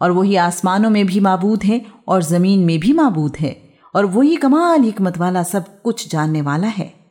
और वही आसमानों में भी मबूद है और ज़मीन में भी मबूद है। और वही कमाल हमत वाला सब कुछ जानने वाला है।